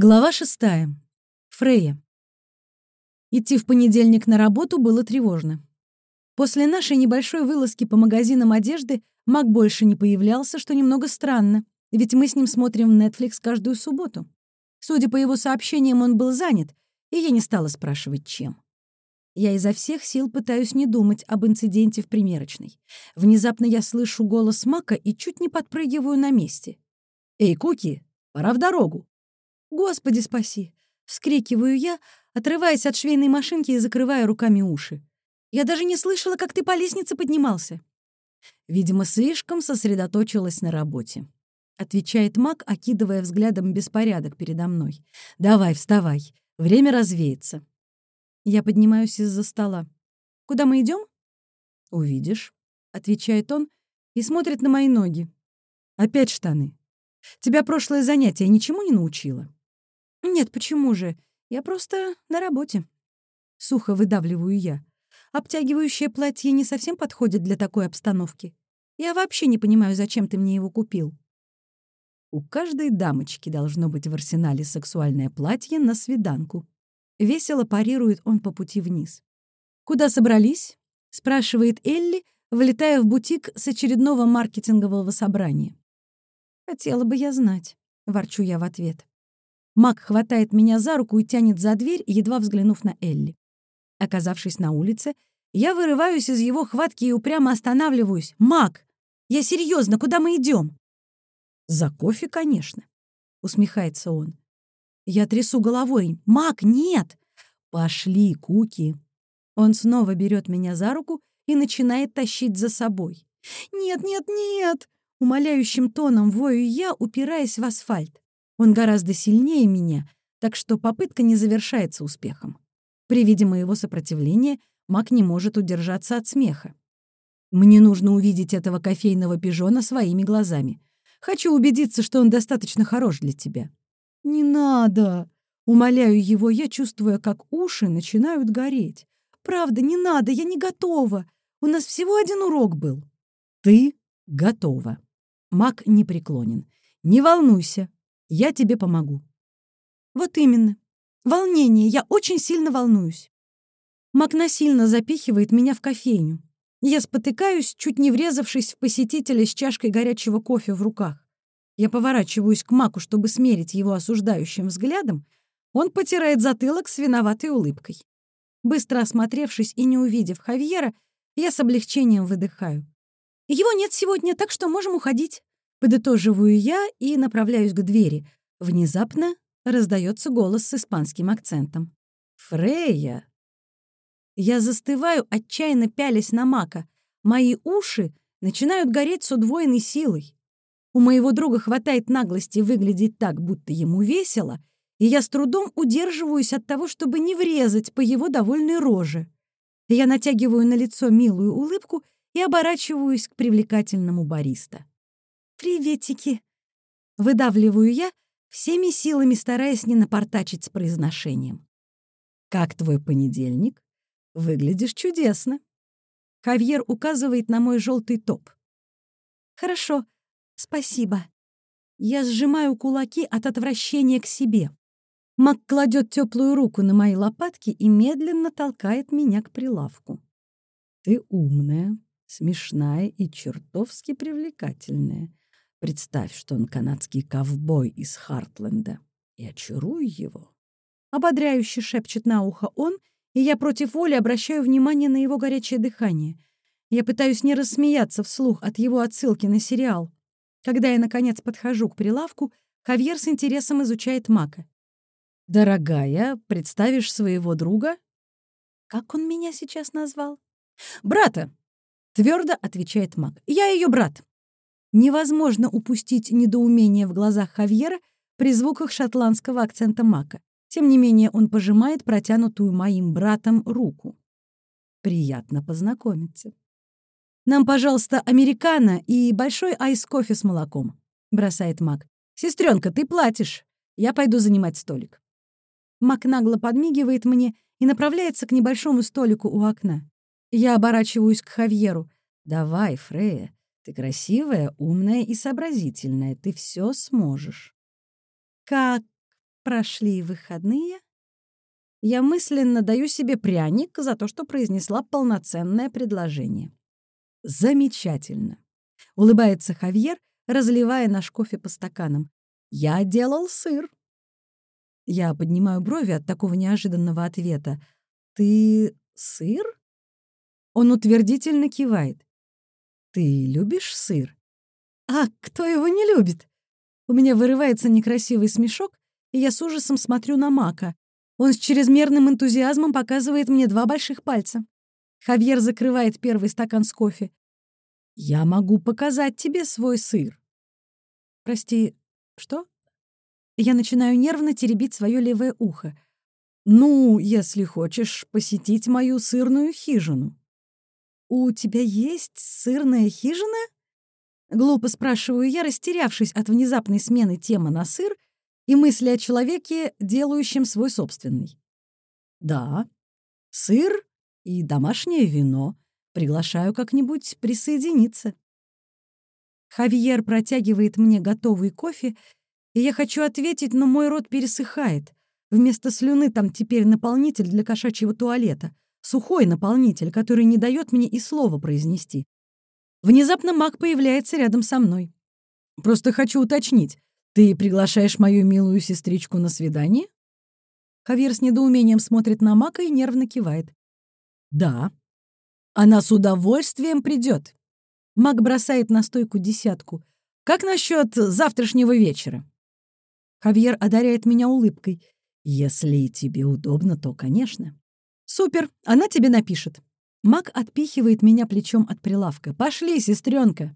Глава шестая. Фрея. Идти в понедельник на работу было тревожно. После нашей небольшой вылазки по магазинам одежды Мак больше не появлялся, что немного странно, ведь мы с ним смотрим Netflix каждую субботу. Судя по его сообщениям, он был занят, и я не стала спрашивать, чем. Я изо всех сил пытаюсь не думать об инциденте в примерочной. Внезапно я слышу голос Мака и чуть не подпрыгиваю на месте. «Эй, Куки, пора в дорогу!» «Господи спаси!» — вскрикиваю я, отрываясь от швейной машинки и закрывая руками уши. «Я даже не слышала, как ты по лестнице поднимался». Видимо, слишком сосредоточилась на работе. Отвечает Мак, окидывая взглядом беспорядок передо мной. «Давай, вставай. Время развеется». Я поднимаюсь из-за стола. «Куда мы идем? «Увидишь», — отвечает он и смотрит на мои ноги. «Опять штаны. Тебя прошлое занятие ничему не научило?» «Нет, почему же? Я просто на работе». Сухо выдавливаю я. Обтягивающее платье не совсем подходит для такой обстановки. Я вообще не понимаю, зачем ты мне его купил. У каждой дамочки должно быть в арсенале сексуальное платье на свиданку. Весело парирует он по пути вниз. «Куда собрались?» — спрашивает Элли, влетая в бутик с очередного маркетингового собрания. «Хотела бы я знать», — ворчу я в ответ. Мак хватает меня за руку и тянет за дверь, едва взглянув на Элли. Оказавшись на улице, я вырываюсь из его хватки и упрямо останавливаюсь. «Мак! Я серьезно, куда мы идем? «За кофе, конечно», — усмехается он. Я трясу головой. «Мак, нет!» «Пошли, Куки!» Он снова берет меня за руку и начинает тащить за собой. «Нет, нет, нет!» Умоляющим тоном вою я, упираясь в асфальт. Он гораздо сильнее меня, так что попытка не завершается успехом. При виде моего сопротивления Мак не может удержаться от смеха. Мне нужно увидеть этого кофейного пижона своими глазами. Хочу убедиться, что он достаточно хорош для тебя. Не надо. Умоляю его, я чувствуя, как уши начинают гореть. Правда, не надо, я не готова. У нас всего один урок был. Ты готова. Мак не преклонен. Не волнуйся, я тебе помогу. Вот именно. Волнение, я очень сильно волнуюсь. Мак насильно запихивает меня в кофейню. Я спотыкаюсь, чуть не врезавшись в посетителя с чашкой горячего кофе в руках. Я поворачиваюсь к Маку, чтобы смерить его осуждающим взглядом. Он потирает затылок с виноватой улыбкой. Быстро осмотревшись и не увидев Хавьера, я с облегчением выдыхаю. «Его нет сегодня, так что можем уходить». Подытоживаю я и направляюсь к двери. Внезапно раздается голос с испанским акцентом. «Фрея!» Я застываю, отчаянно пялясь на мака. Мои уши начинают гореть с удвоенной силой. У моего друга хватает наглости выглядеть так, будто ему весело, и я с трудом удерживаюсь от того, чтобы не врезать по его довольной роже. Я натягиваю на лицо милую улыбку и оборачиваюсь к привлекательному бариста. «Приветики!» Выдавливаю я, всеми силами стараясь не напортачить с произношением. «Как твой понедельник? Выглядишь чудесно!» Хавьер указывает на мой желтый топ. «Хорошо, спасибо». Я сжимаю кулаки от отвращения к себе. Мак кладет теплую руку на мои лопатки и медленно толкает меня к прилавку. «Ты умная, смешная и чертовски привлекательная. Представь, что он канадский ковбой из Хартленда, и очаруй его». Ободряюще шепчет на ухо он, и я против воли обращаю внимание на его горячее дыхание. Я пытаюсь не рассмеяться вслух от его отсылки на сериал. Когда я, наконец, подхожу к прилавку, Хавьер с интересом изучает Мака. «Дорогая, представишь своего друга?» «Как он меня сейчас назвал?» «Брата!» — твердо отвечает Мак. «Я ее брат». Невозможно упустить недоумение в глазах Хавьера при звуках шотландского акцента Мака. Тем не менее, он пожимает протянутую моим братом руку. «Приятно познакомиться». «Нам, пожалуйста, американо и большой айс-кофе с молоком», — бросает Мак. «Сестренка, ты платишь. Я пойду занимать столик». Мак нагло подмигивает мне и направляется к небольшому столику у окна. Я оборачиваюсь к Хавьеру. «Давай, Фрея, ты красивая, умная и сообразительная. Ты все сможешь». «Как Прошли выходные. Я мысленно даю себе пряник за то, что произнесла полноценное предложение. Замечательно. Улыбается Хавьер, разливая наш кофе по стаканам. Я делал сыр. Я поднимаю брови от такого неожиданного ответа. Ты сыр? Он утвердительно кивает. Ты любишь сыр? А кто его не любит? У меня вырывается некрасивый смешок, и я с ужасом смотрю на Мака. Он с чрезмерным энтузиазмом показывает мне два больших пальца. Хавьер закрывает первый стакан с кофе. «Я могу показать тебе свой сыр». «Прости, что?» Я начинаю нервно теребить свое левое ухо. «Ну, если хочешь посетить мою сырную хижину». «У тебя есть сырная хижина?» Глупо спрашиваю я, растерявшись от внезапной смены темы на сыр и мысли о человеке, делающем свой собственный. «Да, сыр и домашнее вино. Приглашаю как-нибудь присоединиться». Хавьер протягивает мне готовый кофе, и я хочу ответить, но мой рот пересыхает. Вместо слюны там теперь наполнитель для кошачьего туалета. Сухой наполнитель, который не дает мне и слова произнести. Внезапно маг появляется рядом со мной. «Просто хочу уточнить, ты приглашаешь мою милую сестричку на свидание?» Хавьер с недоумением смотрит на Мака и нервно кивает. «Да. Она с удовольствием придет. Мак бросает на стойку десятку. «Как насчет завтрашнего вечера?» Хавьер одаряет меня улыбкой. «Если тебе удобно, то, конечно». «Супер, она тебе напишет». Мак отпихивает меня плечом от прилавка. «Пошли, сестренка!»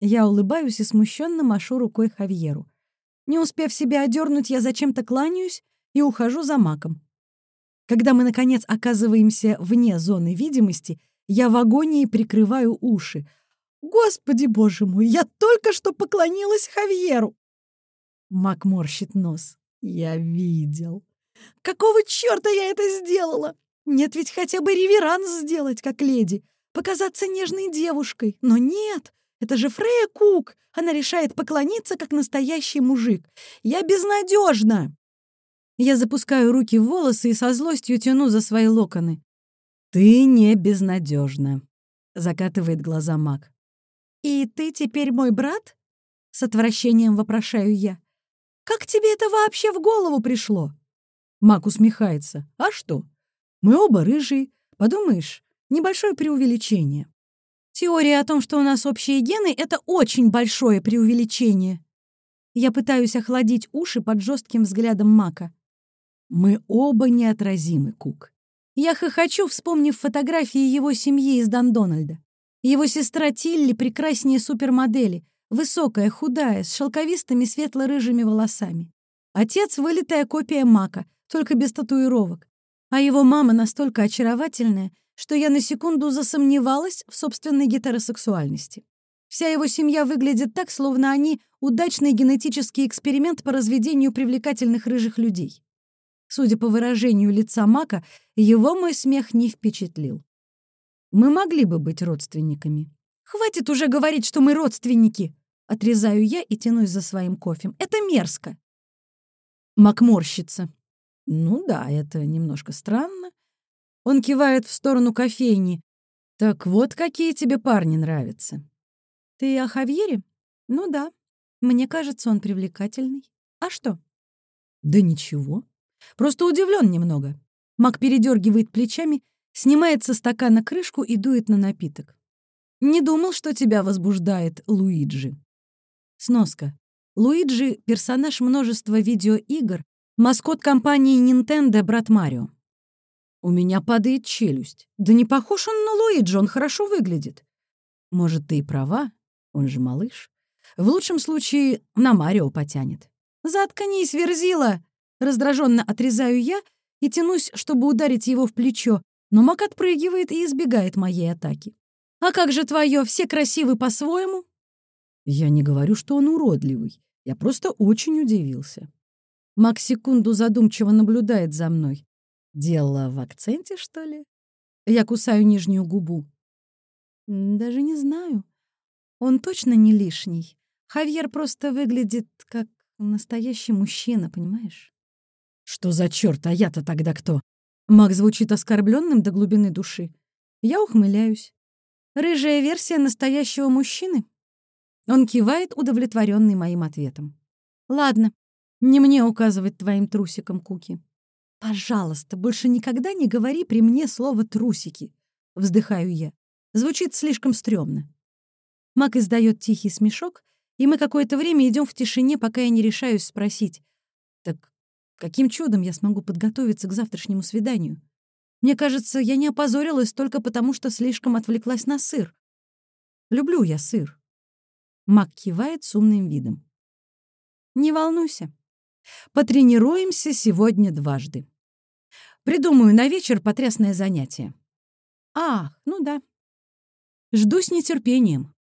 Я улыбаюсь и смущенно машу рукой Хавьеру. Не успев себя одернуть, я зачем-то кланяюсь и ухожу за Маком. Когда мы, наконец, оказываемся вне зоны видимости, я в агонии прикрываю уши. «Господи, боже мой, я только что поклонилась Хавьеру!» Мак морщит нос. «Я видел. Какого черта я это сделала? Нет ведь хотя бы реверанс сделать, как леди, показаться нежной девушкой. Но нет, это же Фрея Кук. Она решает поклониться, как настоящий мужик. Я безнадежна. Я запускаю руки в волосы и со злостью тяну за свои локоны. «Ты не безнадежна», — закатывает глаза маг. «И ты теперь мой брат?» — с отвращением вопрошаю я. «Как тебе это вообще в голову пришло?» Мак усмехается. «А что? Мы оба рыжие. Подумаешь, небольшое преувеличение. Теория о том, что у нас общие гены, это очень большое преувеличение. Я пытаюсь охладить уши под жестким взглядом Мака. Мы оба неотразимы, Кук. Я хохочу, вспомнив фотографии его семьи из Дандональда. Его сестра Тилли прекраснее супермодели, высокая, худая, с шелковистыми светло-рыжими волосами. Отец — вылитая копия Мака, только без татуировок. А его мама настолько очаровательная, что я на секунду засомневалась в собственной гетеросексуальности. Вся его семья выглядит так, словно они — удачный генетический эксперимент по разведению привлекательных рыжих людей. Судя по выражению лица Мака, его мой смех не впечатлил. Мы могли бы быть родственниками. «Хватит уже говорить, что мы родственники!» Отрезаю я и тянусь за своим кофем. «Это мерзко!» Мак морщится. Ну да, это немножко странно. Он кивает в сторону кофейни. Так вот, какие тебе парни нравятся. Ты о Хавьере? Ну да. Мне кажется, он привлекательный. А что? Да ничего. Просто удивлен немного. Мак передергивает плечами, снимает со стакана крышку и дует на напиток. Не думал, что тебя возбуждает Луиджи. Сноска. Луиджи — персонаж множества видеоигр, Маскот компании Nintendo брат Марио. У меня падает челюсть. Да не похож он на Луиджи, он хорошо выглядит. Может, ты и права, он же малыш. В лучшем случае на Марио потянет. «Заткнись, Верзила!» Раздраженно отрезаю я и тянусь, чтобы ударить его в плечо, но Мак отпрыгивает и избегает моей атаки. «А как же твое? Все красивы по-своему?» Я не говорю, что он уродливый. Я просто очень удивился. Макс секунду задумчиво наблюдает за мной. Дело в акценте, что ли? Я кусаю нижнюю губу. Даже не знаю. Он точно не лишний. Хавьер просто выглядит как настоящий мужчина, понимаешь? Что за черт, а я-то тогда кто? Мак звучит оскорбленным до глубины души. Я ухмыляюсь. Рыжая версия настоящего мужчины? Он кивает, удовлетворенный моим ответом. Ладно, не мне указывать твоим трусикам, Куки. Пожалуйста, больше никогда не говори при мне слово «трусики», — вздыхаю я. Звучит слишком стрёмно. Мак издает тихий смешок, и мы какое-то время идем в тишине, пока я не решаюсь спросить. Так каким чудом я смогу подготовиться к завтрашнему свиданию? Мне кажется, я не опозорилась только потому, что слишком отвлеклась на сыр. Люблю я сыр. Мак кивает с умным видом. Не волнуйся. Потренируемся сегодня дважды. Придумаю на вечер потрясное занятие. Ах, ну да. Жду с нетерпением.